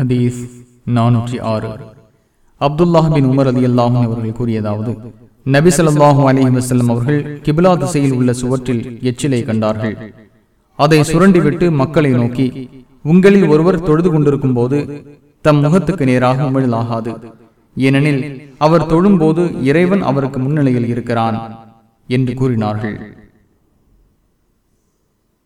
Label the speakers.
Speaker 1: ஹதீஸ் நானூற்றி ஆறு. அப்துல்லாஹ் பின் உமர் அலி அல்லாஹும் அவர்கள் கூறியதாவது நபி ஸல்லல்லாஹு அலைஹி அவர்கள் கிபிலா திசையில் உள்ள சுவற்றில் எச்சிலை கண்டார்கள். அதை சுரண்டிவிட்டு மக்களை நோக்கி உங்களில் ஒருவர் தொழுது கொண்டிருக்கும் போது தம் முகத்துக்கு நேராக உமிழலாகாது. ஏனெனில் அவர் தொழும்போது இறைவன் அவருக்கு முன்னிலையில் இருக்கிறான் என்று கூறினார்கள்.